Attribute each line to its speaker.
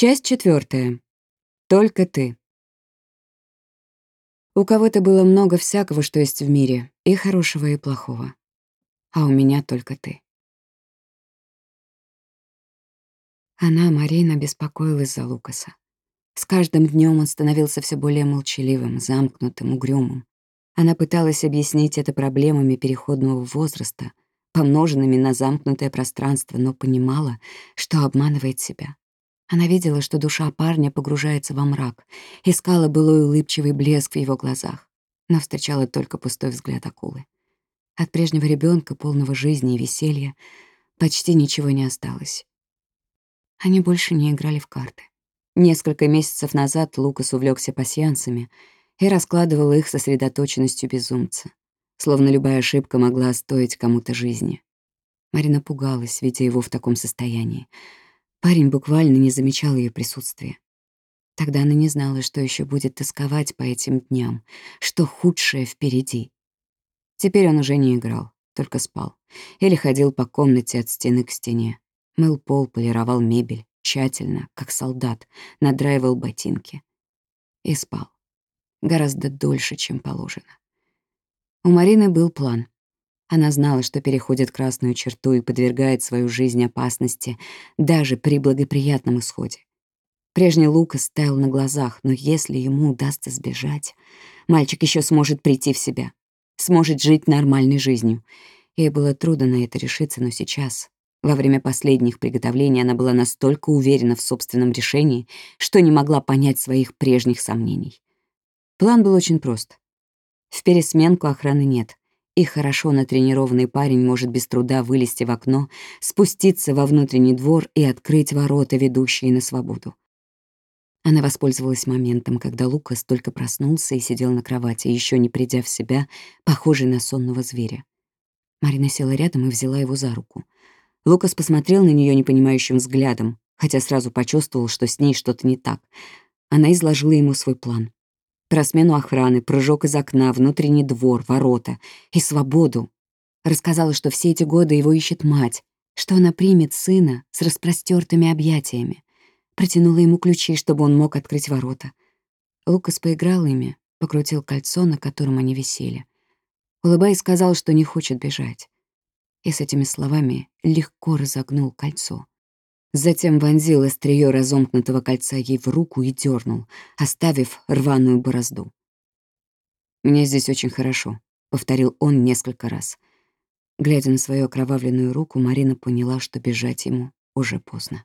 Speaker 1: Часть четвертая. Только ты. У кого-то было много всякого, что есть в мире, и хорошего, и плохого. А у меня только ты. Она, Марина, беспокоилась за Лукаса. С каждым днем он становился все более молчаливым, замкнутым, угрюмым. Она пыталась объяснить это проблемами переходного возраста, помноженными на замкнутое пространство, но понимала, что обманывает себя. Она видела, что душа парня погружается во мрак, искала былой улыбчивый блеск в его глазах, но встречала только пустой взгляд акулы. От прежнего ребенка, полного жизни и веселья, почти ничего не осталось. Они больше не играли в карты. Несколько месяцев назад Лукас увлекся пасьянцами и раскладывал их сосредоточенностью безумца, словно любая ошибка могла стоить кому-то жизни. Марина пугалась, видя его в таком состоянии. Парень буквально не замечал ее присутствия. Тогда она не знала, что еще будет тосковать по этим дням, что худшее впереди. Теперь он уже не играл, только спал. Или ходил по комнате от стены к стене. Мыл пол, полировал мебель, тщательно, как солдат, надраивал ботинки. И спал. Гораздо дольше, чем положено. У Марины был план. Она знала, что переходит красную черту и подвергает свою жизнь опасности даже при благоприятном исходе. Прежний Лукас стоял на глазах, но если ему удастся сбежать, мальчик еще сможет прийти в себя, сможет жить нормальной жизнью. Ей было трудно на это решиться, но сейчас, во время последних приготовлений она была настолько уверена в собственном решении, что не могла понять своих прежних сомнений. План был очень прост. В пересменку охраны нет, и хорошо натренированный парень может без труда вылезти в окно, спуститься во внутренний двор и открыть ворота, ведущие на свободу. Она воспользовалась моментом, когда Лукас только проснулся и сидел на кровати, еще не придя в себя, похожий на сонного зверя. Марина села рядом и взяла его за руку — Лукас посмотрел на нее непонимающим взглядом, хотя сразу почувствовал, что с ней что-то не так. Она изложила ему свой план. Про смену охраны, прыжок из окна, внутренний двор, ворота и свободу. Рассказала, что все эти годы его ищет мать, что она примет сына с распростертыми объятиями. Протянула ему ключи, чтобы он мог открыть ворота. Лукас поиграл ими, покрутил кольцо, на котором они висели. Улыбаясь, сказал, что не хочет бежать и с этими словами легко разогнул кольцо. Затем вонзил остриё разомкнутого кольца ей в руку и дернул, оставив рваную борозду. «Мне здесь очень хорошо», — повторил он несколько раз. Глядя на свою окровавленную руку, Марина поняла, что бежать ему уже поздно.